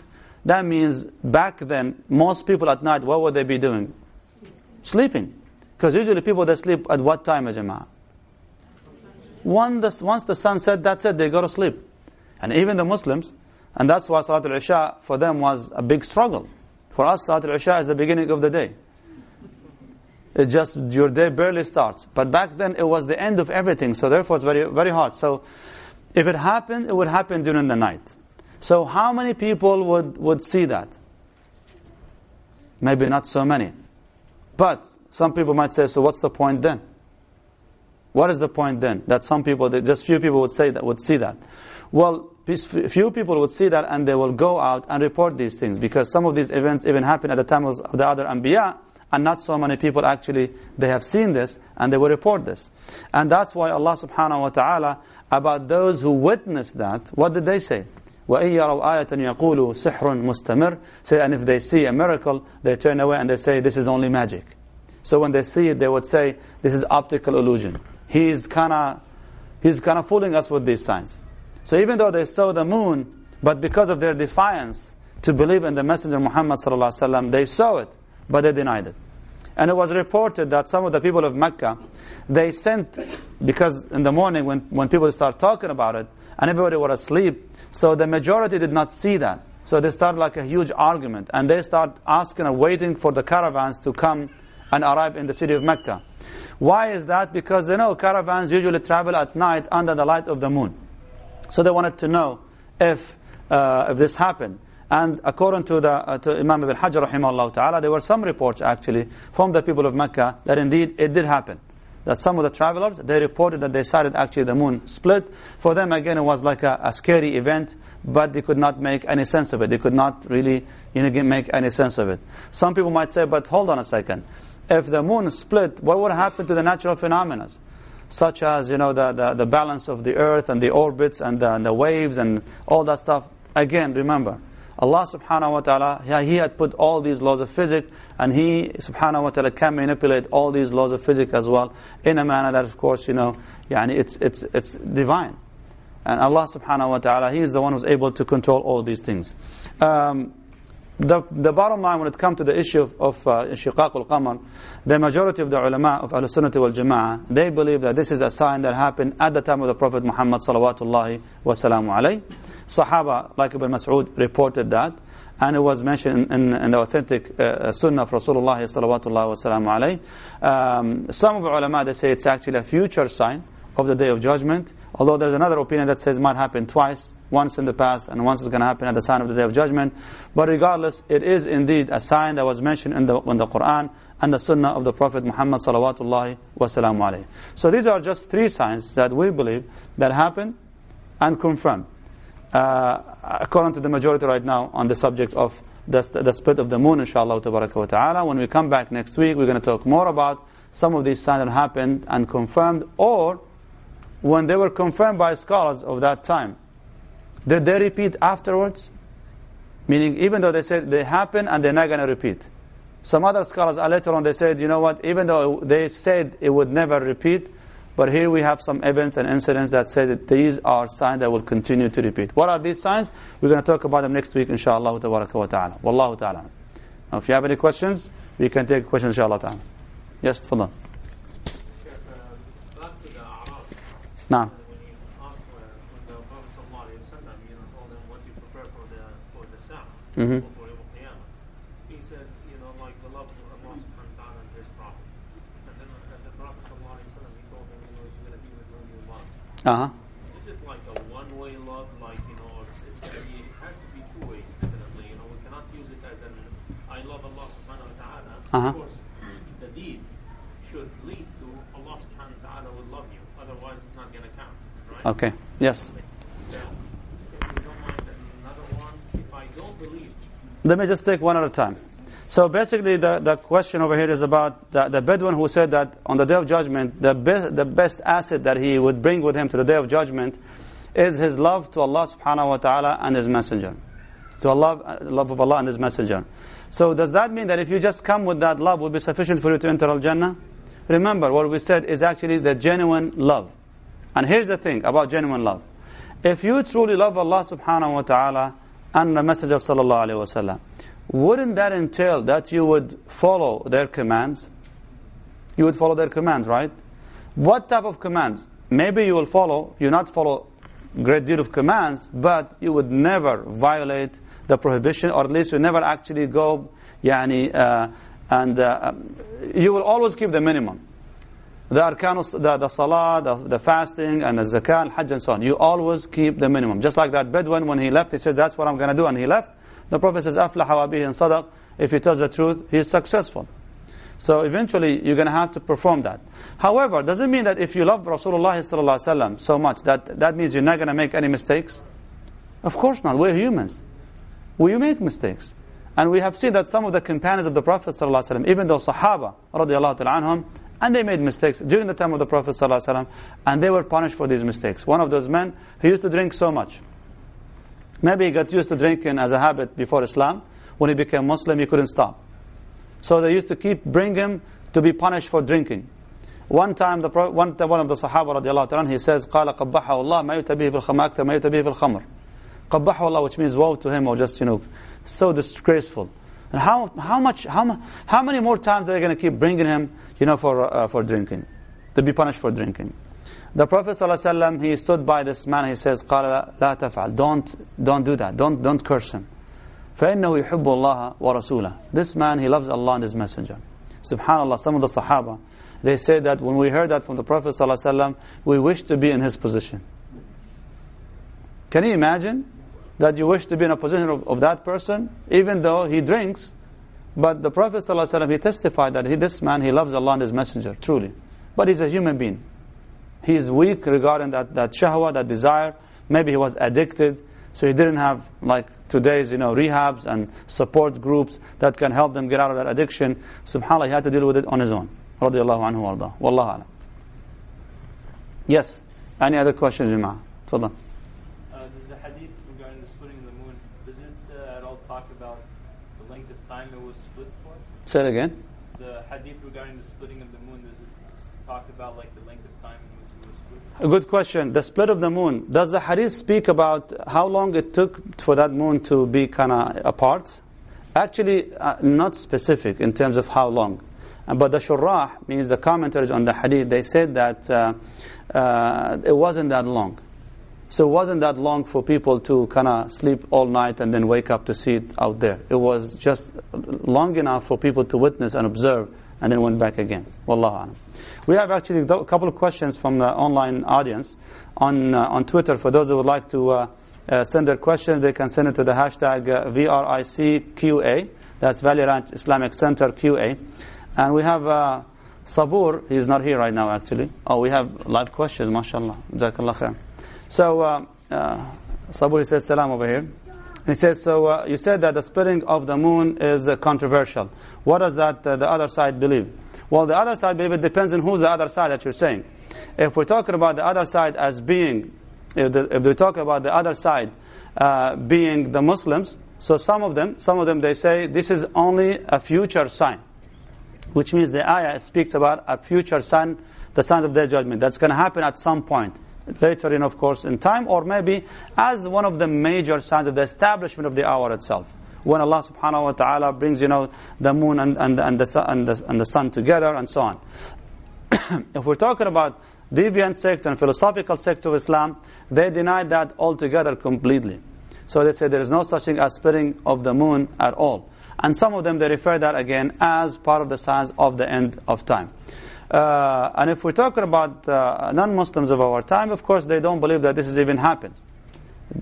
that means back then, most people at night, what would they be doing? Sleeping. Because usually people, they sleep at what time, Jama'ah? The, once the sun set, that's it, they go to sleep. And even the Muslims, and that's why Salatul Isha for them was a big struggle. For us, Salatul Isha is the beginning of the day. It just, your day barely starts. But back then, it was the end of everything, so therefore it's very, very hard. So, if it happened, it would happen during the night. So how many people would, would see that? Maybe not so many. But some people might say, so what's the point then? What is the point then? That some people, just few people would say that, would see that. Well, few people would see that and they will go out and report these things because some of these events even happen at the time of the other Anbiya and not so many people actually, they have seen this and they will report this. And that's why Allah subhanahu wa ta'ala, about those who witnessed that, what did they say? وَإِن يَرَوْا آيَةً يَقُولُوا سِحْرٌ مُسْتَمِرٌ Say, and if they see a miracle, they turn away and they say, this is only magic. So when they see it, they would say, this is optical illusion. He's kind of he's kind of fooling us with these signs. So even though they saw the moon, but because of their defiance to believe in the Messenger Muhammad sallallahu alaihi wasallam, they saw it, but they denied it. And it was reported that some of the people of Mecca, they sent, because in the morning when, when people start talking about it, and everybody was asleep, so the majority did not see that. So they start like a huge argument. And they start asking and waiting for the caravans to come and arrive in the city of Mecca. Why is that? Because they know caravans usually travel at night under the light of the moon. So they wanted to know if, uh, if this happened. And according to, the, uh, to Imam Ibn Hajar rahimahullah ta'ala, there were some reports actually from the people of Mecca that indeed it did happen that some of the travelers, they reported that they sighted actually the moon split. For them, again, it was like a, a scary event, but they could not make any sense of it. They could not really you know, make any sense of it. Some people might say, but hold on a second. If the moon split, what would happen to the natural phenomena? Such as, you know, the, the, the balance of the earth and the orbits and the, and the waves and all that stuff. Again, remember, Allah subhanahu wa ta'ala, He had put all these laws of physics and He subhanahu wa ta'ala can manipulate all these laws of physics as well in a manner that of course, you know, it's, it's, it's divine. And Allah subhanahu wa ta'ala, He is the one who's able to control all these things. Um, the, the bottom line when it comes to the issue of, of uh, Shiqaq al-Qamar, the majority of the ulama of Al-Sunnah wal Jama'ah, they believe that this is a sign that happened at the time of the Prophet Muhammad salawatullahi. Sahaba, like Ibn Mas'ud, reported that. And it was mentioned in, in, the authentic uh, Sunnah of Rasulullah alayhi. Um, some of the ulama, they say it's actually a future sign of the Day of Judgment. Although there's another opinion that says it might happen twice, once in the past and once is going to happen at the sign of the Day of Judgment. But regardless, it is indeed a sign that was mentioned in the, in the Quran and the Sunnah of the Prophet Muhammad salawatullahi wasalamu alayhi. So these are just three signs that we believe that happen and confirm. Uh, according to the majority right now on the subject of the, the split of the moon, inshallah ta'ala. When we come back next week, we're going to talk more about some of these signs that happened and confirmed, or when they were confirmed by scholars of that time. Did they repeat afterwards? Meaning, even though they said they happen and they're not going to repeat. Some other scholars later on they said, you know what, even though they said it would never repeat, but here we have some events and incidents that say that these are signs that will continue to repeat. What are these signs? We're going to talk about them next week, inshallah wa ta'ala. Wallahu ta'ala. Now, if you have any questions, we can take questions, inshallah ta'ala. Yes. Sheikh, Yom Qiyamah, he said, you know, like the love of Allah and then the Prophet you know, you're going to be with whom you. Uh-huh. Is it like a one-way love, like you know, it's, it's be, it has to be two ways, definitely. You know, we cannot use it as an I love Allah subhanahu wa taala. Uh-huh. Of course, the deed should lead to Allah subhanahu wa taala will love you. It's not going to count, right? Okay. Yes. Now, if you don't mind another one, if I don't believe, Let me just take one at a time. So basically, the, the question over here is about the, the Bedouin who said that on the day of judgment, the, be, the best asset that he would bring with him to the day of judgment is his love to Allah subhanahu wa ta'ala and his messenger. To Allah, uh, love of Allah and his messenger. So does that mean that if you just come with that love will be sufficient for you to enter Al-Jannah? Remember, what we said is actually the genuine love. And here's the thing about genuine love. If you truly love Allah subhanahu wa ta'ala and the Messenger sallallahu alayhi wa sallam, wouldn't that entail that you would follow their commands? You would follow their commands, right? What type of commands? Maybe you will follow, you not follow great deal of commands, but you would never violate the prohibition, or at least you never actually go, yani, uh, and uh, you will always keep the minimum The arkanus, the, the salah, the, the fasting, and the zakah, and hajj, and so on. You always keep the minimum. Just like that Bedouin, when he left, he said, that's what I'm going to do, and he left. The Prophet says, أَفْلَحَ وَبِهِ and sadaq. If he tells the truth, he is successful. So eventually, you're going to have to perform that. However, does it mean that if you love Rasulullah sallallahu alaihi wasallam so much, that, that means you're not going to make any mistakes? Of course not. We're humans. We make mistakes. And we have seen that some of the companions of the Prophet ﷺ, even though Sahaba, radiallahu ta'ala anhum, and they made mistakes during the time of the Prophet ﷺ, and they were punished for these mistakes. One of those men, he used to drink so much. Maybe he got used to drinking as a habit before Islam. When he became Muslim, he couldn't stop. So they used to keep bring him to be punished for drinking. One time, the, Pro- one, one of the Sahaba radiallahu ta'ala, he says, قال قبحه الله ما يتبيه في الخمر أكثر ما يتبيه في الخمر. قبحه Allah, which means woe to him, or just, you know, so disgraceful. And how, how much, how, mu- how many more times are they going to keep bringing him, you know, for, uh, for drinking? To be punished for drinking. The Prophet ﷺ, he stood by this man, he says, قال لا تفعل, don't, don't do that, don't, don't curse him. فإنه يحب الله ورسوله. This man, he loves Allah and His Messenger. Subhanallah, some of the Sahaba, they say that when we heard that from the Prophet ﷺ, we wish to be in his position. Can you imagine that you wish to be in a position of, of that person, even though he drinks? but the Prophet ﷺ, he testified that he, this man, he loves Allah and His Messenger, truly. But he's a human being. He is weak regarding that, that shahwa, that desire. Maybe he was addicted, so he didn't have, like today's, you know, rehabs and support groups that can help them get out of that addiction. SubhanAllah, he had to deal with it on his own. Radiallahu anhu warda. Wallahu. Yes. Any other questions, Jama'ah? Tfadhan. Say it again. The hadith regarding the splitting of the moon, does it talk about like the length of time it was, it was split? A good question. The split of the moon. Does the hadith speak about how long it took for that moon to be kind of apart? Actually, uh, not specific in terms of how long. Uh, But the shurrah, means the commentaries on the hadith, they said that uh, uh, it wasn't that long. So it wasn't that long for people to kind of sleep all night and then wake up to see it out there. It was just long enough for people to witness and observe and then went back again. Wallahu. We have actually a couple of questions from the online audience on uh, on Twitter. For those who would like to uh, uh, send their questions, they can send it to the hashtag uh, VRICQA. That's Valley Ranch Islamic Center QA. And we have uh, Sabur. He's not here right now, actually. Oh, we have live questions. MashaAllah. Jazakallah khair. So uh, uh, Sabur says salam over here. He says, so uh, you said that the splitting of the moon is uh, controversial. What does that uh, the other side believe? Well, the other side believe it depends on who's the other side that you're saying. If we're talking about the other side as being, if, the, if we talk about the other side uh, being the Muslims, so some of them, some of them they say this is only a future sign, which means the ayah speaks about a future sign, the sign of their judgment. That's going to happen at some point later in, of course, in time, or maybe as one of the major signs of the establishment of the hour itself. When Allah subhanahu wa ta'ala brings, you know, the moon and, and, and, the, and, the, and the sun together and so on. if we're talking about deviant sects and philosophical sects of Islam, they deny that altogether completely. So they say there is no such thing as splitting of the moon at all. And some of them, they refer that again as part of the signs of the end of time. Uh, and if we're talking about uh, non-Muslims of our time, of course, they don't believe that this has even happened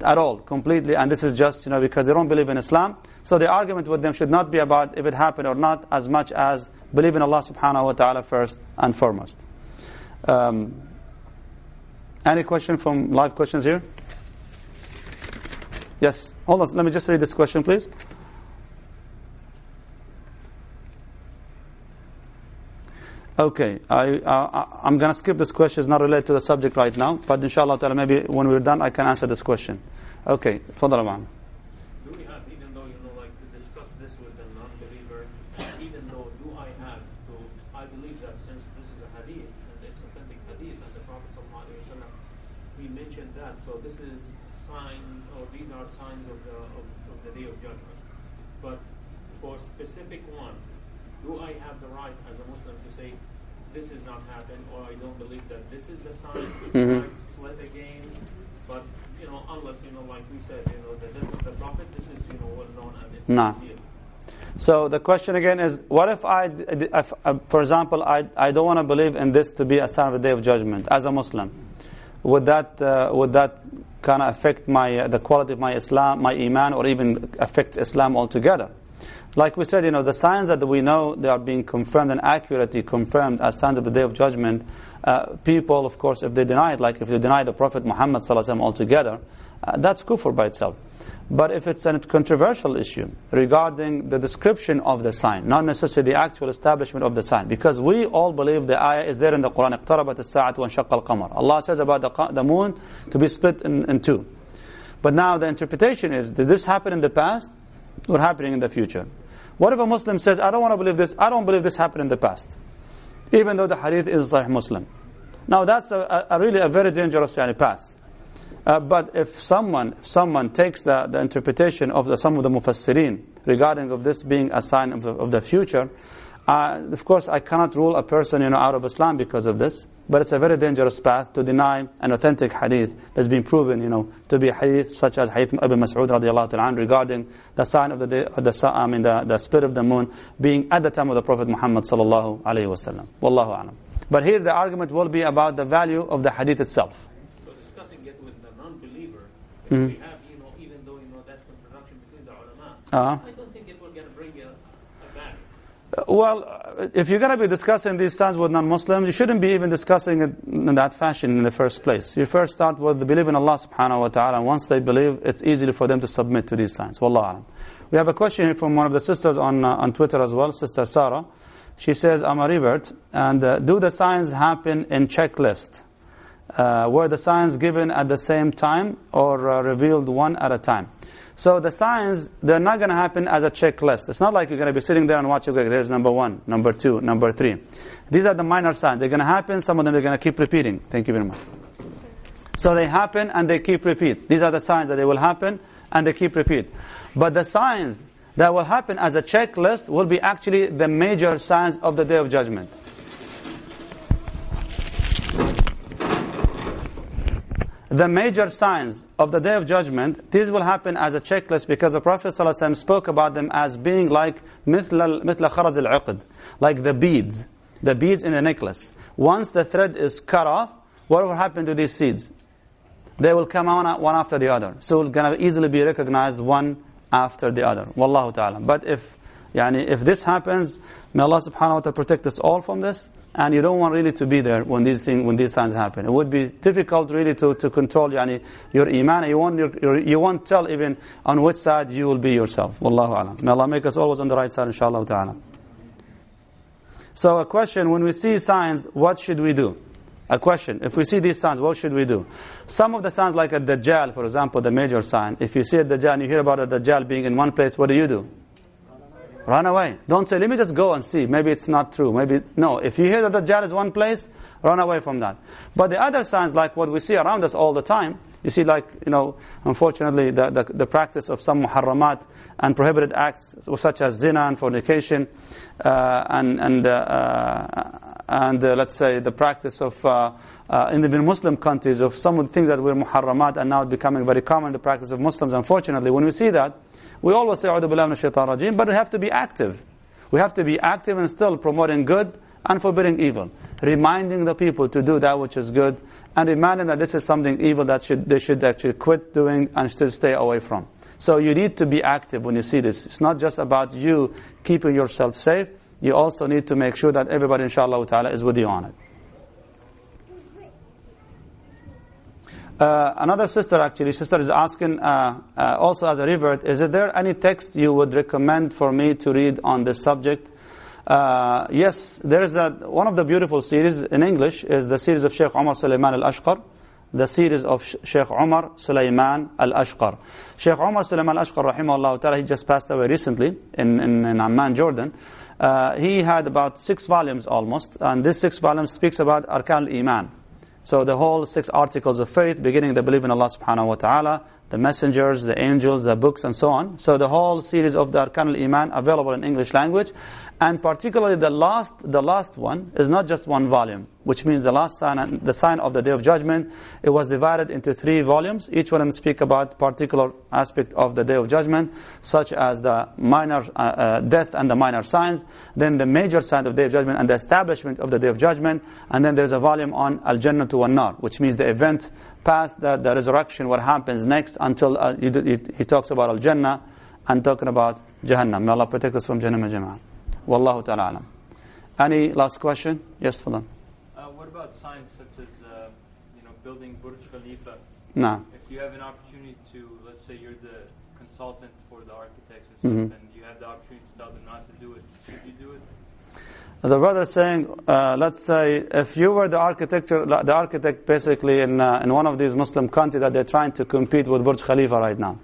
at all, completely. And this is just, you know, because they don't believe in Islam. So the argument with them should not be about if it happened or not, as much as believe in Allah subhanahu wa ta'ala first and foremost. Um, any question from live questions here? Yes. Hold on. Let me just read this question, please. Okay, I, uh, I'm going to skip this question. It's not related to the subject right now, but inshallah ta'ala, maybe when we're done, I can answer this question. Okay, تفضل Mhm. Split again, but you know, unless you know, like we said, you know, the death of the Prophet, this is you know well known and it's Nah. So the question again is, what if I, if, uh, for example, I, I don't want to believe in this to be a sign of the day of judgment as a Muslim? Would that, uh, would that kind of affect my, uh, the quality of my Islam, my Iman, or even affect Islam altogether? Like we said, you know, the signs that we know they are being confirmed and accurately confirmed as signs of the day of judgment. Uh, people, of course, if they deny it, like if they deny the Prophet Muhammad sallallahu altogether, uh, that's kufr by itself. But if it's a controversial issue regarding the description of the sign, not necessarily the actual establishment of the sign, because we all believe the ayah is there in the Quran, اقتربت الساعة وانشق القمر. Allah says about the, qa- the moon to be split in, in two. But now the interpretation is, did this happen in the past or happening in the future? What if a Muslim says, I don't want to believe this, I don't believe this happened in the past, Even though the hadith is Sahih Muslim. Now that's a, a, really a very dangerous yani, path. Uh, but if someone if someone takes the, the interpretation of the, some of the mufassirin regarding of this being a sign of the, of the future, uh, of course I cannot rule a person you know out of Islam because of this. But it's a very dangerous path to deny an authentic hadith that's been proven, you know, to be a hadith such as hadith Abu Mas'ud radiallahu ta'ala regarding the sign of the day, the I mean the, the split of the moon being at the time of the Prophet Muhammad sallallahu alayhi wasallam. Wallahu a'lam. But here the argument will be about the value of the hadith itself. So discussing it with the non-believer, Mhm. we have, you know, even though you know that's the contradiction between the ulama, Uh-huh. I don't think it will going to bring a, a back. Well, if you're going to be discussing these signs with non-Muslims, you shouldn't be even discussing it in that fashion in the first place. You first start with the belief in Allah subhanahu wa ta'ala, and once they believe, it's easy for them to submit to these signs. Wallahu alam. We have a question here from one of the sisters on, uh, on Twitter as well, Sister Sarah. She says, I'm a revert, and uh, do the signs happen in checklist? Uh, were the signs given at the same time or uh, revealed one at a time? So the signs, they're not going to happen as a checklist. It's not like you're going to be sitting there and watching, okay, there's number one, number two, number three. These are the minor signs. They're going to happen. Some of them they're going to keep repeating. Thank you very much. So they happen and they keep repeat. These are the signs that they will happen and they keep repeat. But the signs that will happen as a checklist will be actually the major signs of the Day of Judgment. the major signs of the day of judgment, these will happen as a checklist because the Prophet ﷺ spoke about them as being like مثل مثل خرز العقد, like the beads, the beads in the necklace. Once the thread is cut off, what will happen to these seeds? They will come on one after the other. So it's going to easily be recognized one after the other. Wallahu ta'ala. But if, yani, if this happens, may Allah subhanahu wa ta'ala protect us all from this. And you don't want really to be there when these things, when these signs happen. It would be difficult really to, to control yani, your iman. You won't, your, you won't tell even on which side you will be yourself. Wallahu alam. May Allah make us always on the right side, inshallah ta'ala. So a question, when we see signs, what should we do? A question, if we see these signs, what should we do? Some of the signs like a Dajjal, for example, the major sign. If you see a Dajjal and you hear about a Dajjal being in one place, what do you do? Run away. Don't say, let me just go and see. Maybe it's not true. Maybe, no. If you hear that the Dajjal is one place, run away from that. But the other signs, like what we see around us all the time, you see like, you know, unfortunately, the, the, the practice of some muharramat and prohibited acts, such as zina and fornication, uh, and, and, uh, uh and uh, let's say the practice of, uh, uh, in the Muslim countries, of some of the things that were muharramat and now becoming very common, the practice of Muslims, unfortunately, when we see that, we always say, A'udhu Billah Shaitan Rajim, but we have to be active. We have to be active and still promoting good and forbidding evil. Reminding the people to do that which is good and reminding that this is something evil that should, they should actually quit doing and still stay away from. So you need to be active when you see this. It's not just about you keeping yourself safe. You also need to make sure that everybody, inshallah ta'ala, is with you on it. Uh, another sister actually, sister is asking, uh, uh, also as a revert, is there any text you would recommend for me to read on this subject? Uh, yes, there is a, one of the beautiful series in English is the series of Sheikh Omar Sulaiman al-Ashqar, the series of Sheikh Omar Sulaiman al-Ashqar. Sheikh Omar Sulaiman al-Ashqar, rahimahullah ta'ala, he just passed away recently in, in, in Amman, Jordan. Uh, he had about six volumes almost, and this six volumes speaks about Arkan al-Iman, so the whole six articles of faith, beginning the belief in Allah subhanahu wa ta'ala, the messengers, the angels, the books, and so on. So the whole series of the Arkan al-Iman available in English language. And particularly the last, the last one is not just one volume, which means the last sign, and the sign of the Day of Judgment. It was divided into three volumes. Each one speak about particular aspect of the Day of Judgment, such as the minor uh, uh, death and the minor signs, then the major sign of the Day of Judgment and the establishment of the Day of Judgment, and then there's a volume on Al-Jannah to Wan-Nar, which means the event past the, the resurrection, what happens next until uh, he, he, talks about Al-Jannah and talking about Jahannam. May Allah protect us from Jahannam and Jama'ah. Wallahu ta'ala alam. Any last question? Yes, Fadlan. Uh, what about signs such as, uh, you know, building Burj Khalifa? No. If you have an opportunity to, let's say you're the consultant for the architects or Mhm. and you have the opportunity to tell them not to do it, should you do it? The brother is saying, uh, let's say, if you were the architecture, the architect basically in, uh, in one of these Muslim countries that they're trying to compete with Burj Khalifa right now,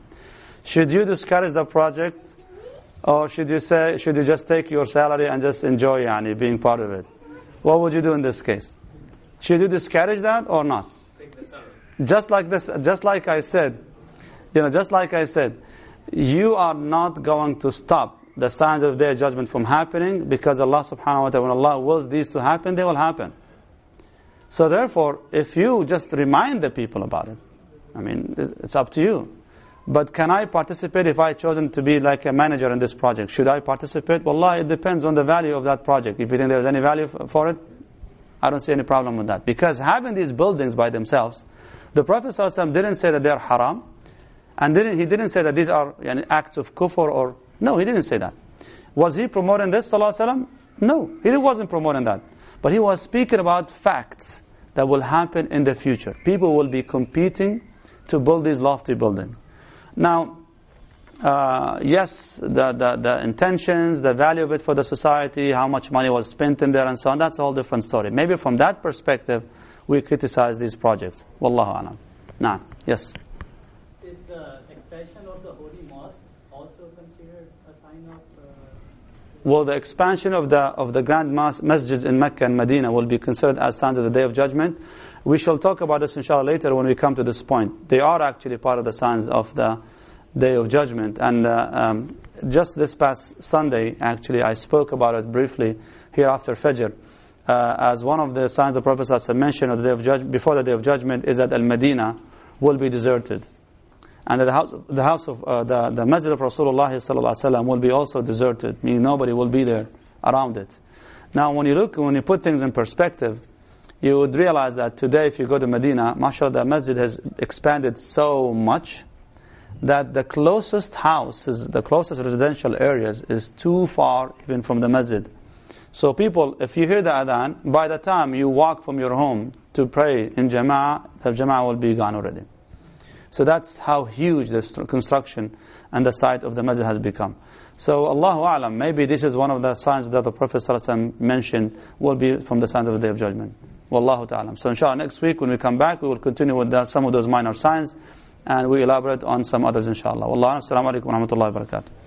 should you discourage the project, or should you say, should you just take your salary and just enjoy yani, being part of it? What would you do in this case? Should you discourage that or not? Take the salary. Just like this, just like I said, you know, just like I said, you are not going to stop the signs of their judgment from happening because Allah subhanahu wa ta'ala, when Allah wills these to happen, they will happen. So therefore, if you just remind the people about it, I mean, it's up to you. But can I participate if I chosen to be like a manager in this project? Should I participate? Wallah, it depends on the value of that project. If you think there's any value for it, I don't see any problem with that. Because having these buildings by themselves, the Prophet ﷺ didn't say that they're haram, and didn't, he didn't say that these are yani, acts of kufr or, no, he didn't say that. Was he promoting this, ﷺ? No, he wasn't promoting that. But he was speaking about facts that will happen in the future. People will be competing to build these lofty buildings. Now, uh, yes, the, the, the intentions, the value of it for the society, how much money was spent in there and so on, that's a whole different story. Maybe from that perspective, we criticize these projects. Wallahu alam. Nah, yes. Is the expansion of the holy mosques also considered a sign of? Uh, Well, the expansion of the of the grand mas- masjids in Mecca and Medina will be considered as signs of the Day of Judgment. We shall talk about this inshallah later when we come to this point. They are actually part of the signs of the Day of Judgment. And uh, um, just this past Sunday, actually, I spoke about it briefly here after Fajr. Uh, as one of the signs the Prophet ﷺ mentioned of the day of judgment, before the Day of Judgment is that Al-Medina will be deserted. And the house, the house of, uh, the, the masjid of Rasulullah will be also deserted, meaning nobody will be there around it. Now when you look, when you put things in perspective, you would realize that today if you go to Medina, mashallah, the masjid has expanded so much that the closest houses, the closest residential areas is too far even from the masjid. So people, if you hear the adhan, by the time you walk from your home to pray in jama'ah, the jama'ah will be gone already. So that's how huge the construction and the site of the masjid has become. So Allahu A'lam, maybe this is one of the signs that the Prophet ﷺ mentioned will be from the signs of the Day of Judgment. Wallahu ta'ala. So inshallah next week when we come back we will continue with that, some of those minor signs and we elaborate on some others inshallah. Wallahu alaikum wa rahmatullahi wa barakatuh.